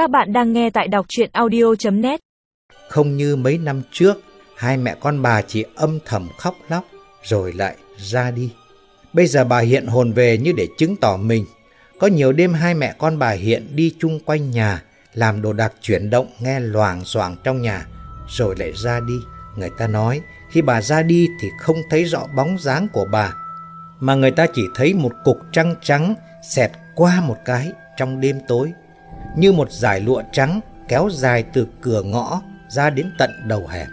Các bạn đang nghe tại đọc chuyện audio.net Không như mấy năm trước, hai mẹ con bà chỉ âm thầm khóc lóc rồi lại ra đi. Bây giờ bà hiện hồn về như để chứng tỏ mình. Có nhiều đêm hai mẹ con bà hiện đi chung quanh nhà, làm đồ đạc chuyển động nghe loảng xoảng trong nhà, rồi lại ra đi. Người ta nói, khi bà ra đi thì không thấy rõ bóng dáng của bà, mà người ta chỉ thấy một cục trăng trắng xẹt qua một cái trong đêm tối, như một dải lụa trắng kéo dài từ cửa ngõ ra đến tận đầu hẻm.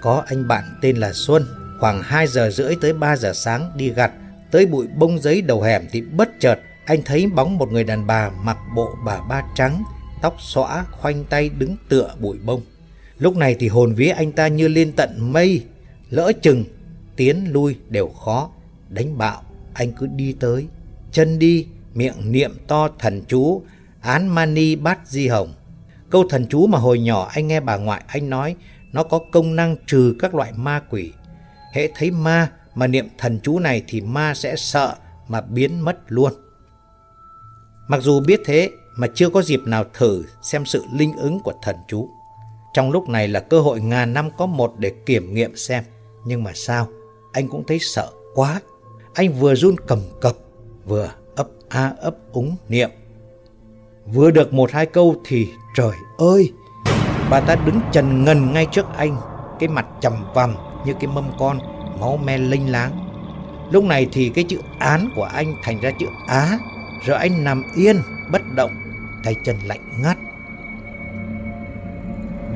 Có anh bạn tên là Xuân, khoảng 2 giờ rưỡi tới 3 giờ sáng đi gặt, tới bụi bông giấy đầu hẻm thì bất chợt anh thấy bóng một người đàn bà mặc bộ bà ba trắng, tóc xõa, khoanh tay đứng tựa bụi bông. Lúc này thì hồn vía anh ta như lên tận mây, lỡ chừng, tiến lui đều khó, đánh bạo, anh cứ đi tới, chân đi, miệng niệm to thần chú, án mani bát di hồng. Câu thần chú mà hồi nhỏ anh nghe bà ngoại anh nói nó có công năng trừ các loại ma quỷ. Hễ thấy ma mà niệm thần chú này thì ma sẽ sợ mà biến mất luôn. Mặc dù biết thế mà chưa có dịp nào thử xem sự linh ứng của thần chú. Trong lúc này là cơ hội ngàn năm có một để kiểm nghiệm xem. Nhưng mà sao? Anh cũng thấy sợ quá. Anh vừa run cầm cập, vừa ấp a ấp úng niệm. Vừa được một hai câu thì trời ơi! Bà ta đứng trần ngần ngay trước anh, cái mặt chầm vằm như cái mâm con, máu me lênh láng. Lúc này thì cái chữ án của anh thành ra chữ á, rồi anh nằm yên, bất động, tay chân lạnh ngắt.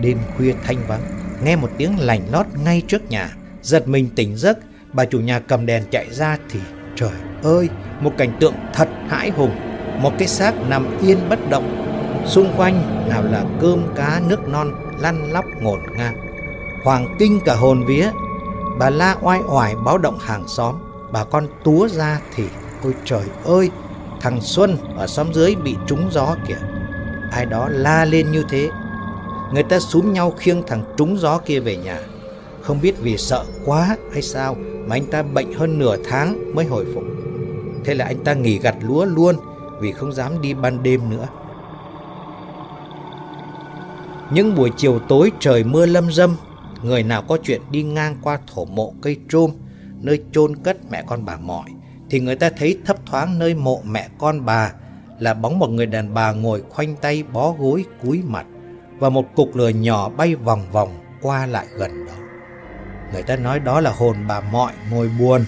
Đêm khuya thanh vắng, nghe một tiếng lành lót ngay trước nhà, giật mình tỉnh giấc, bà chủ nhà cầm đèn chạy ra thì trời ơi, một cảnh tượng thật hãi hùng, một cái xác nằm yên bất động, xung quanh nào là cơm cá nước non lăn lóc ngổn ngang. Hoàng kinh cả hồn vía, bà la oai oải báo động hàng xóm, bà con túa ra thì ôi trời ơi, thằng Xuân ở xóm dưới bị trúng gió kìa. Ai đó la lên như thế, người ta xúm nhau khiêng thằng trúng gió kia về nhà. Không biết vì sợ quá hay sao mà anh ta bệnh hơn nửa tháng mới hồi phục. Thế là anh ta nghỉ gặt lúa luôn vì không dám đi ban đêm nữa. Những buổi chiều tối trời mưa lâm dâm, người nào có chuyện đi ngang qua thổ mộ cây trôm, nơi chôn cất mẹ con bà mọi, thì người ta thấy thấp thoáng nơi mộ mẹ con bà là bóng một người đàn bà ngồi khoanh tay bó gối cúi mặt và một cục lửa nhỏ bay vòng vòng qua lại gần đó. Người ta nói đó là hồn bà mọi ngồi buồn,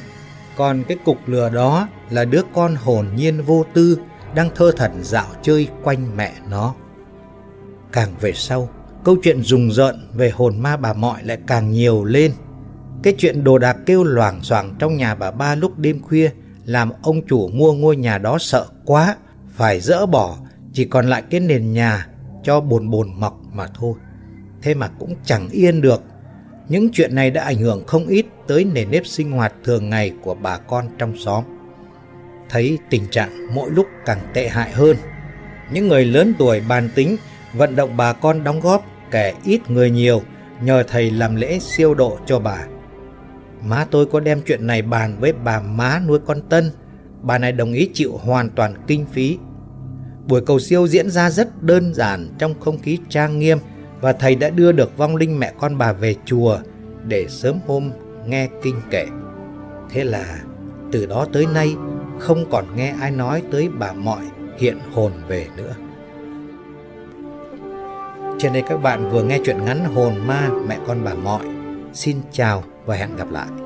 còn cái cục lửa đó là đứa con hồn nhiên vô tư đang thơ thẩn dạo chơi quanh mẹ nó. Càng về sau, câu chuyện rùng rợn về hồn ma bà mọi lại càng nhiều lên. Cái chuyện đồ đạc kêu loảng xoảng trong nhà bà ba lúc đêm khuya làm ông chủ mua ngôi nhà đó sợ quá, phải dỡ bỏ, chỉ còn lại cái nền nhà cho bồn bồn mọc mà thôi. Thế mà cũng chẳng yên được. Những chuyện này đã ảnh hưởng không ít tới nền nếp sinh hoạt thường ngày của bà con trong xóm. Thấy tình trạng mỗi lúc càng tệ hại hơn. Những người lớn tuổi bàn tính, vận động bà con đóng góp, kẻ ít người nhiều, nhờ thầy làm lễ siêu độ cho bà. Má tôi có đem chuyện này bàn với bà má nuôi con Tân. Bà này đồng ý chịu hoàn toàn kinh phí. Buổi cầu siêu diễn ra rất đơn giản trong không khí trang nghiêm và thầy đã đưa được vong linh mẹ con bà về chùa để sớm hôm nghe kinh kệ. Thế là từ đó tới nay không còn nghe ai nói tới bà mọi hiện hồn về nữa. Trên đây các bạn vừa nghe chuyện ngắn Hồn Ma, Mẹ Con Bà Mọi. Xin chào và hẹn gặp lại.